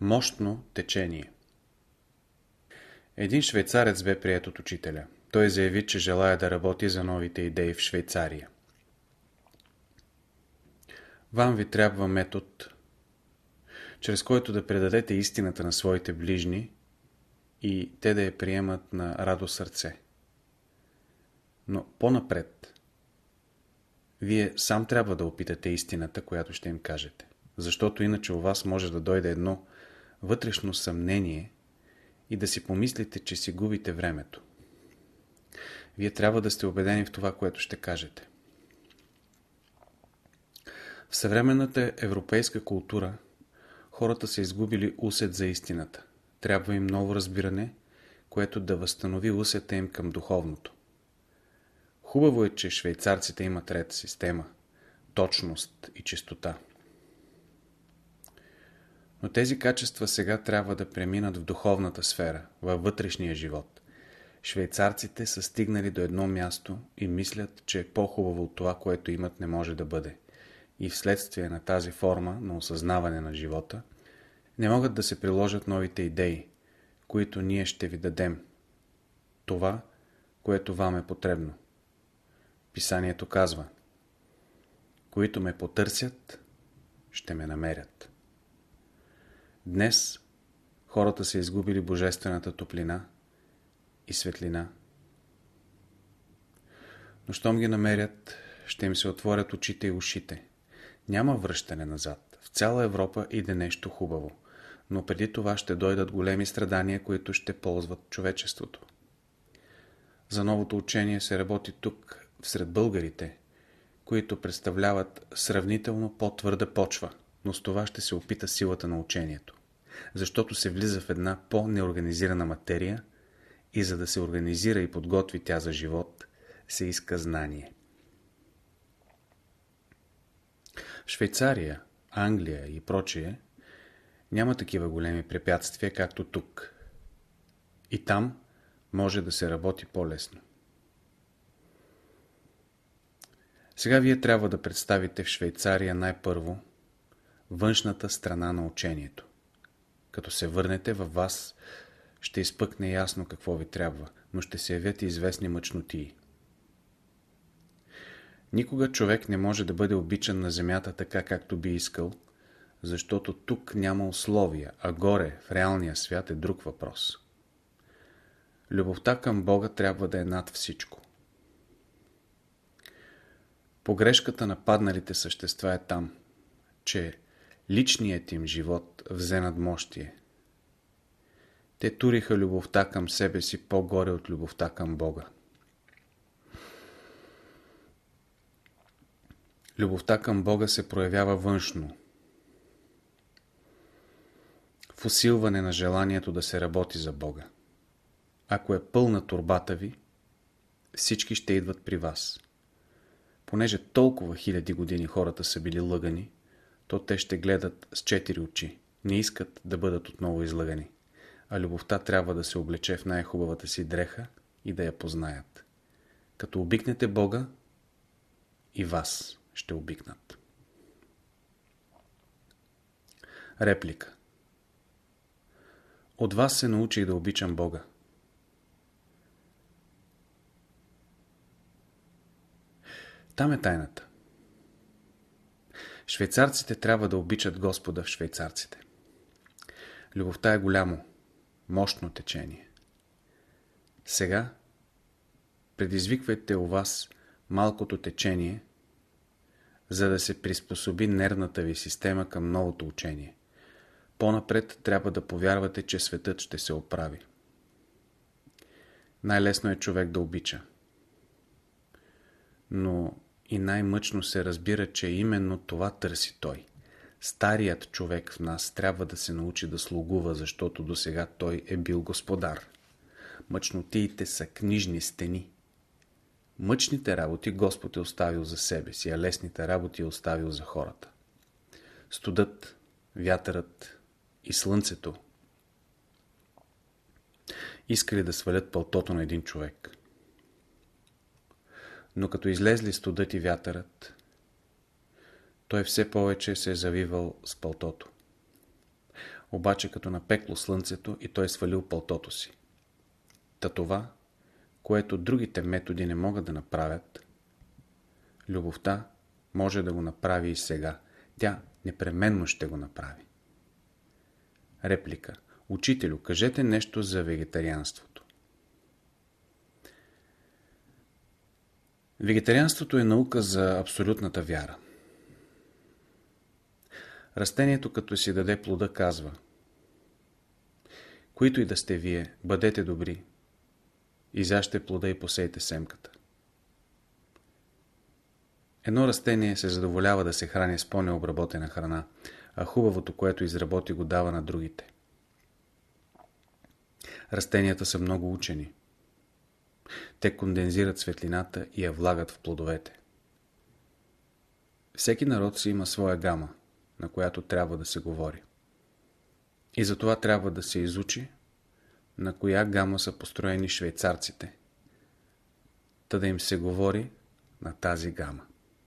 Мощно течение Един швейцарец бе прият от учителя. Той заяви, че желая да работи за новите идеи в Швейцария. Вам ви трябва метод, чрез който да предадете истината на своите ближни и те да я приемат на радо сърце. Но по-напред, вие сам трябва да опитате истината, която ще им кажете. Защото иначе у вас може да дойде едно вътрешно съмнение и да си помислите, че си губите времето. Вие трябва да сте убедени в това, което ще кажете. В съвременната европейска култура хората са изгубили усет за истината. Трябва им ново разбиране, което да възстанови усета им към духовното. Хубаво е, че швейцарците имат ред, система, точност и чистота. Но тези качества сега трябва да преминат в духовната сфера, във вътрешния живот. Швейцарците са стигнали до едно място и мислят, че е по-хубаво от това, което имат не може да бъде. И вследствие на тази форма на осъзнаване на живота, не могат да се приложат новите идеи, които ние ще ви дадем. Това, което вам е потребно. Писанието казва Които ме потърсят, ще ме намерят. Днес хората са изгубили божествената топлина и светлина. Но щом ги намерят, ще им се отворят очите и ушите. Няма връщане назад. В цяла Европа иде нещо хубаво. Но преди това ще дойдат големи страдания, които ще ползват човечеството. За новото учение се работи тук, сред българите, които представляват сравнително по-твърда почва, но с това ще се опита силата на учението. Защото се влиза в една по-неорганизирана материя и за да се организира и подготви тя за живот, се иска знание. Швейцария, Англия и прочие няма такива големи препятствия, както тук. И там може да се работи по-лесно. Сега вие трябва да представите в Швейцария най-първо външната страна на учението. Като се върнете във вас, ще изпъкне ясно какво ви трябва, но ще се явят и известни мъчнотии. Никога човек не може да бъде обичан на земята така, както би искал, защото тук няма условия, а горе, в реалния свят е друг въпрос. Любовта към Бога трябва да е над всичко. Погрешката на падналите същества е там, че личният им живот взе надмощие. Те туриха любовта към себе си по-горе от любовта към Бога. Любовта към Бога се проявява външно, в усилване на желанието да се работи за Бога. Ако е пълна турбата ви, всички ще идват при вас. Понеже толкова хиляди години хората са били лъгани, то те ще гледат с четири очи. Не искат да бъдат отново излъгани. А любовта трябва да се облече в най-хубавата си дреха и да я познаят. Като обикнете Бога, и вас ще обикнат. Реплика От вас се научих да обичам Бога. Там е тайната. Швейцарците трябва да обичат Господа в швейцарците. Любовта е голямо, мощно течение. Сега предизвиквайте у вас малкото течение, за да се приспособи нервната ви система към новото учение. По-напред трябва да повярвате, че светът ще се оправи. Най-лесно е човек да обича. Но и най-мъчно се разбира, че именно това търси той. Старият човек в нас трябва да се научи да слугува, защото до сега той е бил господар. Мъчнотиите са книжни стени. Мъчните работи Господ е оставил за себе си, а лесните работи е оставил за хората. Студът, вятърът и слънцето искали да свалят пълтото на един човек. Но като излезли студът и вятърът, той все повече се е завивал с пълтото. обаче като напекло слънцето и той свалил пълтото си. Та това, което другите методи не могат да направят, любовта може да го направи и сега. Тя непременно ще го направи. Реплика. Учителю, кажете нещо за вегетарианството. Вегетарианството е наука за абсолютната вяра. Растението като си даде плода казва Които и да сте вие, бъдете добри, изяще плода и посейте семката. Едно растение се задоволява да се храни с по-необработена храна, а хубавото, което изработи, го дава на другите. Растенията са много учени. Те кондензират светлината и я влагат в плодовете. Всеки народ си има своя гама, на която трябва да се говори. И за това трябва да се изучи на коя гама са построени швейцарците, та да им се говори на тази гама.